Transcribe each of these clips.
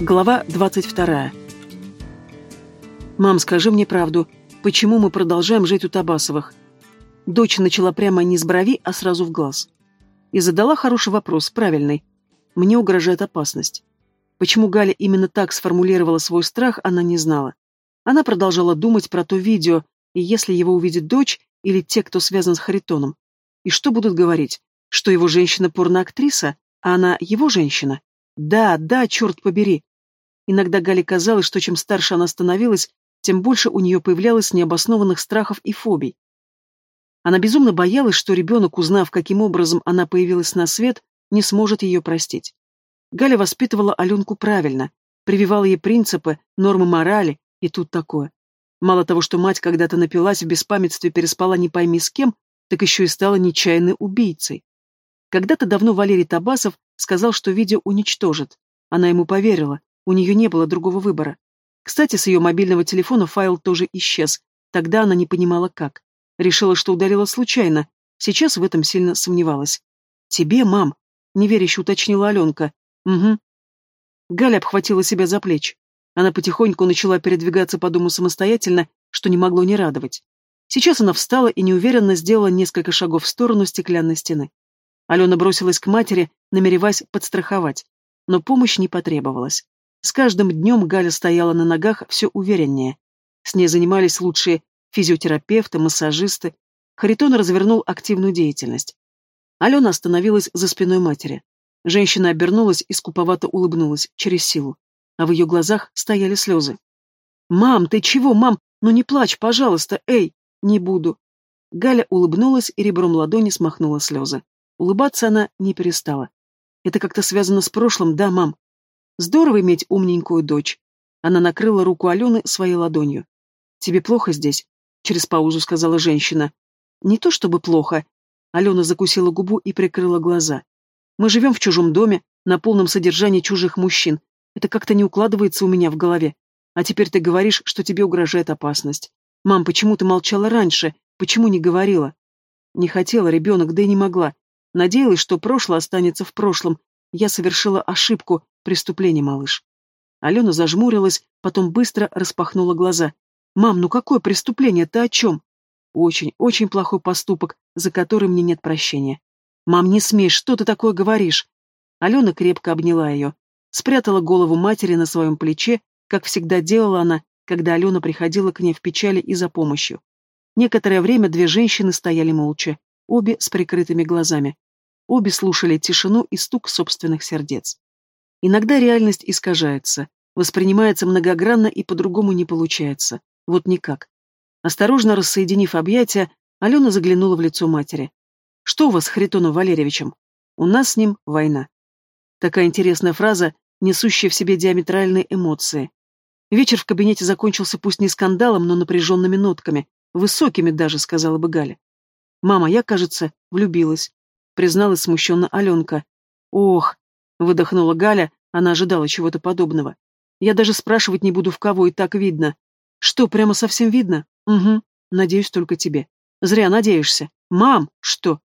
Глава 22. «Мам, скажи мне правду. Почему мы продолжаем жить у Табасовых?» Дочь начала прямо не с брови, а сразу в глаз. И задала хороший вопрос, правильный. Мне угрожает опасность. Почему Галя именно так сформулировала свой страх, она не знала. Она продолжала думать про то видео, и если его увидит дочь или те, кто связан с Харитоном. И что будут говорить? Что его женщина порноактриса, а она его женщина? Да, да, черт побери. Иногда Гале казалось, что чем старше она становилась, тем больше у нее появлялось необоснованных страхов и фобий. Она безумно боялась, что ребенок, узнав, каким образом она появилась на свет, не сможет ее простить. Галя воспитывала Аленку правильно, прививала ей принципы, нормы морали, и тут такое. Мало того, что мать когда-то напилась в беспамятстве переспала не пойми с кем, так еще и стала нечаянной убийцей. Когда-то давно Валерий Табасов сказал, что видео уничтожит. Она ему поверила, у нее не было другого выбора. Кстати, с ее мобильного телефона файл тоже исчез. Тогда она не понимала, как. Решила, что удалила случайно. Сейчас в этом сильно сомневалась. «Тебе, мам?» — неверяще уточнила Аленка. «Угу». Галя обхватила себя за плечи. Она потихоньку начала передвигаться по дому самостоятельно, что не могло не радовать. Сейчас она встала и неуверенно сделала несколько шагов в сторону стеклянной стены. Алена бросилась к матери, намереваясь подстраховать. Но помощь не потребовалась. С каждым днем Галя стояла на ногах все увереннее. С ней занимались лучшие физиотерапевты, массажисты. Харитон развернул активную деятельность. Алена остановилась за спиной матери. Женщина обернулась и скуповато улыбнулась, через силу. А в ее глазах стояли слезы. «Мам, ты чего, мам? Ну не плачь, пожалуйста, эй!» «Не буду». Галя улыбнулась и ребром ладони смахнула слезы. Улыбаться она не перестала. Это как-то связано с прошлым, да, мам? Здорово иметь умненькую дочь. Она накрыла руку Алены своей ладонью. Тебе плохо здесь? Через паузу сказала женщина. Не то чтобы плохо. Алена закусила губу и прикрыла глаза. Мы живем в чужом доме, на полном содержании чужих мужчин. Это как-то не укладывается у меня в голове. А теперь ты говоришь, что тебе угрожает опасность. Мам, почему ты молчала раньше? Почему не говорила? Не хотела ребенок, да и не могла. Надеялась, что прошлое останется в прошлом. Я совершила ошибку, преступление, малыш. Алена зажмурилась, потом быстро распахнула глаза. «Мам, ну какое преступление? Ты о чем?» «Очень, очень плохой поступок, за который мне нет прощения». «Мам, не смей, что ты такое говоришь?» Алена крепко обняла ее, спрятала голову матери на своем плече, как всегда делала она, когда Алена приходила к ней в печали и за помощью. Некоторое время две женщины стояли молча, обе с прикрытыми глазами. Обе слушали тишину и стук собственных сердец. Иногда реальность искажается, воспринимается многогранно и по-другому не получается. Вот никак. Осторожно рассоединив объятия, Алена заглянула в лицо матери. «Что у вас с Харитоном Валерьевичем? У нас с ним война». Такая интересная фраза, несущая в себе диаметральные эмоции. Вечер в кабинете закончился пусть не скандалом, но напряженными нотками, высокими даже, сказала бы Галя. «Мама, я, кажется, влюбилась призналась смущенно Аленка. «Ох!» — выдохнула Галя, она ожидала чего-то подобного. «Я даже спрашивать не буду, в кого, и так видно». «Что, прямо совсем видно?» «Угу. Надеюсь, только тебе». «Зря надеешься». «Мам, что?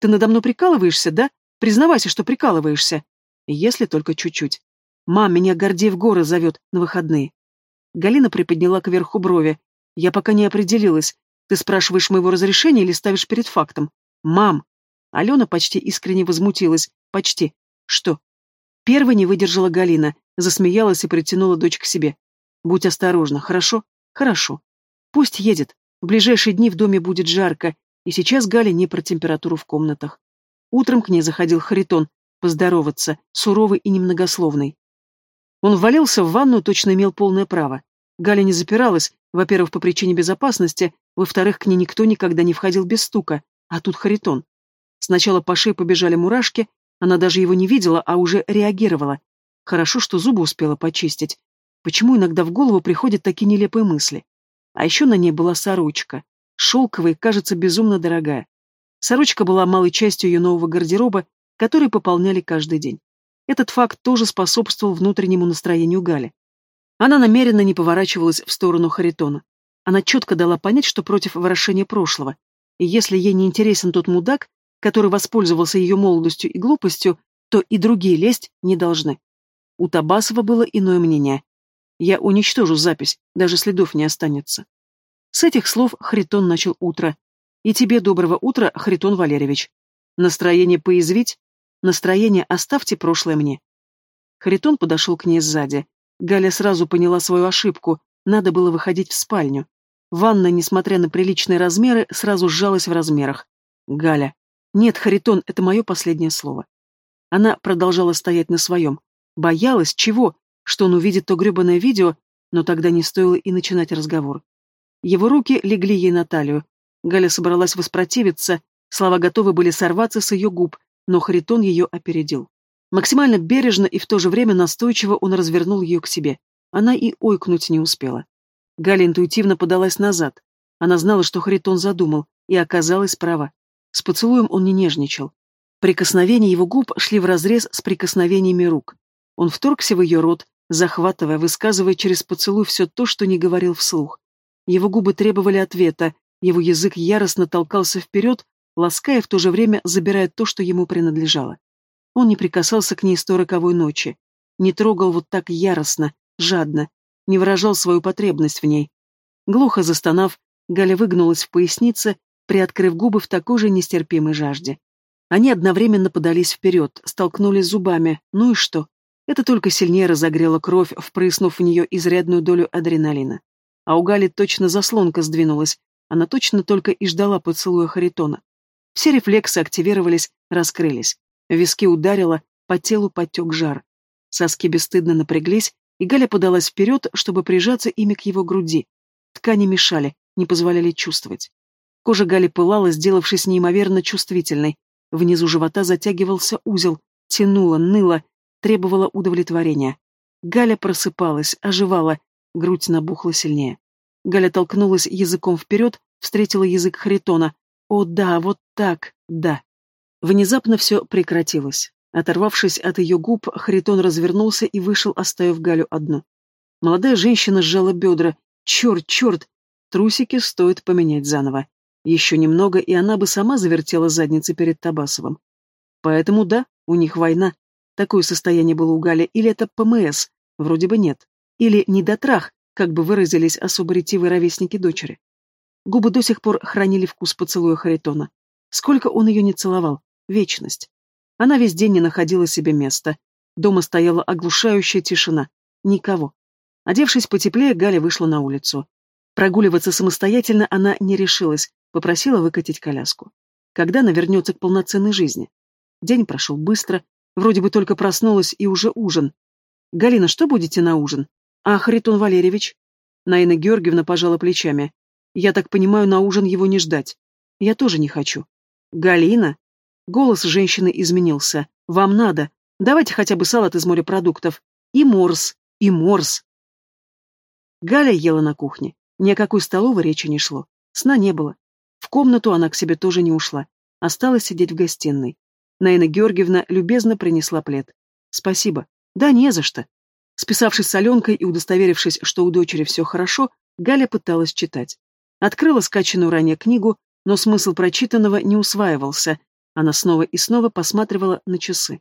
Ты надо мной прикалываешься, да? Признавайся, что прикалываешься». «Если только чуть-чуть». «Мам, меня Гордеев горы зовет на выходные». Галина приподняла кверху брови. «Я пока не определилась. Ты спрашиваешь моего разрешения или ставишь перед фактом?» «Мам!» Алена почти искренне возмутилась. Почти. Что? Первой не выдержала Галина, засмеялась и притянула дочь к себе. Будь осторожна, хорошо? Хорошо. Пусть едет. В ближайшие дни в доме будет жарко, и сейчас Галя не про температуру в комнатах. Утром к ней заходил Харитон, поздороваться, суровый и немногословный. Он ввалился в ванну, точно имел полное право. Галя не запиралась, во-первых, по причине безопасности, во-вторых, к ней никто никогда не входил без стука, а тут Харитон. Сначала по шее побежали мурашки, она даже его не видела, а уже реагировала. Хорошо, что зубы успела почистить. Почему иногда в голову приходят такие нелепые мысли? А еще на ней была сорочка. Шелковая, кажется, безумно дорогая. Сорочка была малой частью ее нового гардероба, который пополняли каждый день. Этот факт тоже способствовал внутреннему настроению Гали. Она намеренно не поворачивалась в сторону Харитона. Она четко дала понять, что против ворошения прошлого. И если ей не интересен тот мудак, который воспользовался ее молодостью и глупостью, то и другие лезть не должны. У Табасова было иное мнение. Я уничтожу запись, даже следов не останется. С этих слов Хритон начал утро. И тебе доброго утра, Хритон Валерьевич. Настроение поязвить? Настроение оставьте прошлое мне. Харитон подошел к ней сзади. Галя сразу поняла свою ошибку. Надо было выходить в спальню. Ванна, несмотря на приличные размеры, сразу сжалась в размерах. Галя. Нет, Харитон, это мое последнее слово. Она продолжала стоять на своем. Боялась чего? Что он увидит то гребаное видео, но тогда не стоило и начинать разговор. Его руки легли ей на талию. Галя собралась воспротивиться, слова готовы были сорваться с ее губ, но Харитон ее опередил. Максимально бережно и в то же время настойчиво он развернул ее к себе. Она и ойкнуть не успела. Галя интуитивно подалась назад. Она знала, что Харитон задумал, и оказалась права. С поцелуем он не нежничал. Прикосновения его губ шли вразрез с прикосновениями рук. Он вторгся в ее рот, захватывая, высказывая через поцелуй все то, что не говорил вслух. Его губы требовали ответа, его язык яростно толкался вперед, лаская в то же время забирая то, что ему принадлежало. Он не прикасался к ней с той роковой ночи, не трогал вот так яростно, жадно, не выражал свою потребность в ней. Глухо застонав, Галя выгнулась в пояснице, приоткрыв губы в такой же нестерпимой жажде. Они одновременно подались вперед, столкнулись зубами. Ну и что? Это только сильнее разогрело кровь, впрыснув в нее изрядную долю адреналина. А у Гали точно заслонка сдвинулась. Она точно только и ждала поцелуя Харитона. Все рефлексы активировались, раскрылись. Виски ударило, по телу потек жар. Соски бесстыдно напряглись, и Галя подалась вперед, чтобы прижаться ими к его груди. Ткани мешали, не позволяли чувствовать. Кожа Гали пылала, сделавшись неимоверно чувствительной. Внизу живота затягивался узел, тянуло, ныло, требовало удовлетворения. Галя просыпалась, оживала, грудь набухла сильнее. Галя толкнулась языком вперед, встретила язык Харитона. О да, вот так, да. Внезапно все прекратилось. Оторвавшись от ее губ, Харитон развернулся и вышел, оставив Галю одну. Молодая женщина сжала бедра. Черт, черт! Трусики стоит поменять заново. Еще немного, и она бы сама завертела задницей перед Табасовым. Поэтому да, у них война. Такое состояние было у Гали. Или это ПМС? Вроде бы нет. Или недотрах, как бы выразились особо ретивые ровесники дочери. Губы до сих пор хранили вкус поцелуя Харитона. Сколько он ее не целовал. Вечность. Она весь день не находила себе места. Дома стояла оглушающая тишина. Никого. Одевшись потеплее, Галя вышла на улицу. Прогуливаться самостоятельно она не решилась, попросила выкатить коляску. Когда она вернется к полноценной жизни? День прошел быстро, вроде бы только проснулась и уже ужин. «Галина, что будете на ужин?» «А, Харитон Валерьевич?» Наина Георгиевна пожала плечами. «Я так понимаю, на ужин его не ждать. Я тоже не хочу». «Галина?» Голос женщины изменился. «Вам надо. Давайте хотя бы салат из морепродуктов. И морс, и морс». Галя ела на кухне. Ни о какой столовой речи не шло. Сна не было. Комнату она к себе тоже не ушла. Осталась сидеть в гостиной. Наина Георгиевна любезно принесла плед. «Спасибо. Да не за что». Списавшись с Аленкой и удостоверившись, что у дочери все хорошо, Галя пыталась читать. Открыла скачанную ранее книгу, но смысл прочитанного не усваивался, она снова и снова посматривала на часы.